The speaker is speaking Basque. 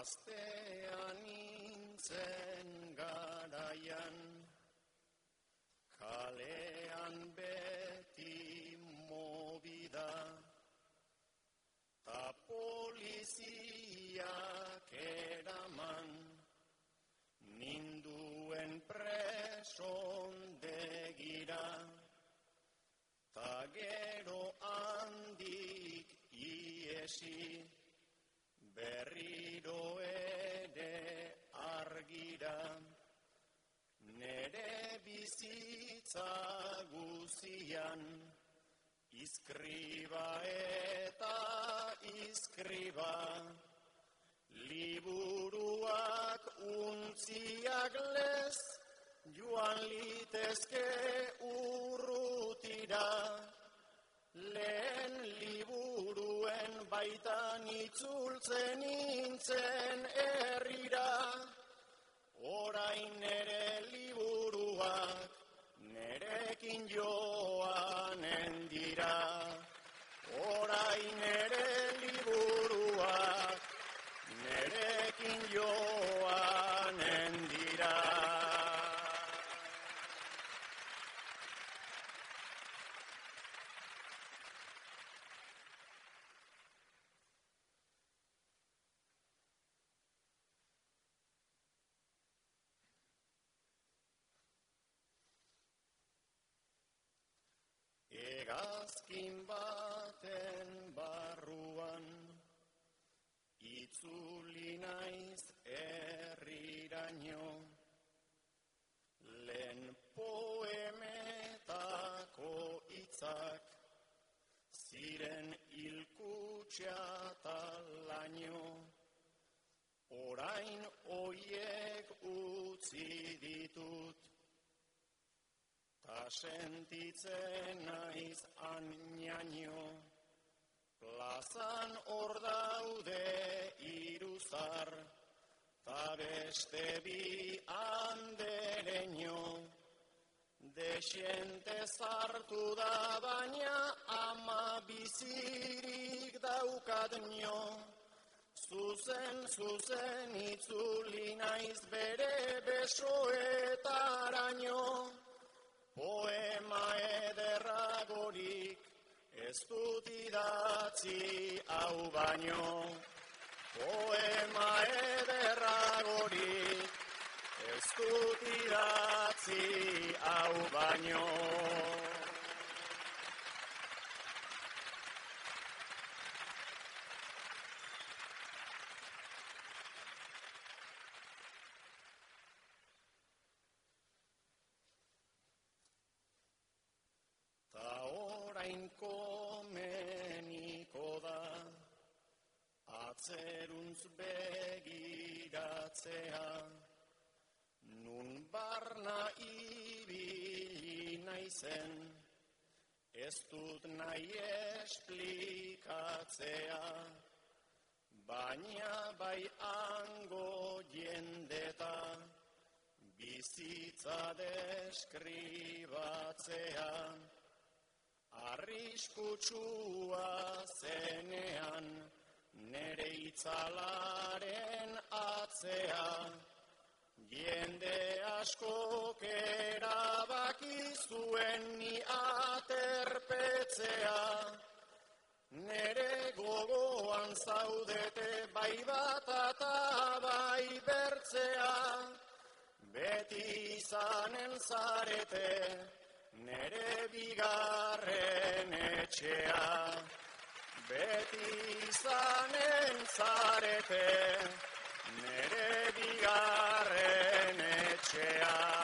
Gaztean nintzen garaian, kalean beti mobida, ta poliziak eraman, ninduen preson degira, ta gero handik iesi, berriro ere argira, nere bizitza guzian, izkriba eta izkriba, liburuak untziak lez, joan litezke urrutira, lehen liburuen baitan itzultzen nintzen herrira, orain nere liburuak nerekin joanen dira. Orain nere liburuak nerekin joanen Egazkin baten barruan, itzuli naiz herriraino, lehen poemetako hitzak, ziren ilkutsia talaino, orain oiek utzi Ta sentitzen naiz anaino, plazan hor daude iruzar, ta beste bi andereño, desiente zartu da baina ama bizirik daukadnio, zuzen, zuzen itzuli naiz bere besoetaraino, Poema ederragorik ez dut idatzi hau baino. Poema ederragorik ez dut idatzi hau baino. Ta orain komeniko da, atzeruntz begiratzea, nun barna ibili naizen, ez dut nahi esplikatzea, baina bai ango jendeta, bizitza deskribatzea, arriskutsua zenean, nere itzalaren atzea, jende askok erabaki zuen ni aterpetzea, nere gogoan zaudete bai bat eta bai bertzea, beti izanen zarete, nere bigarren etxea beti izanen zarete. Nere bigarren etxea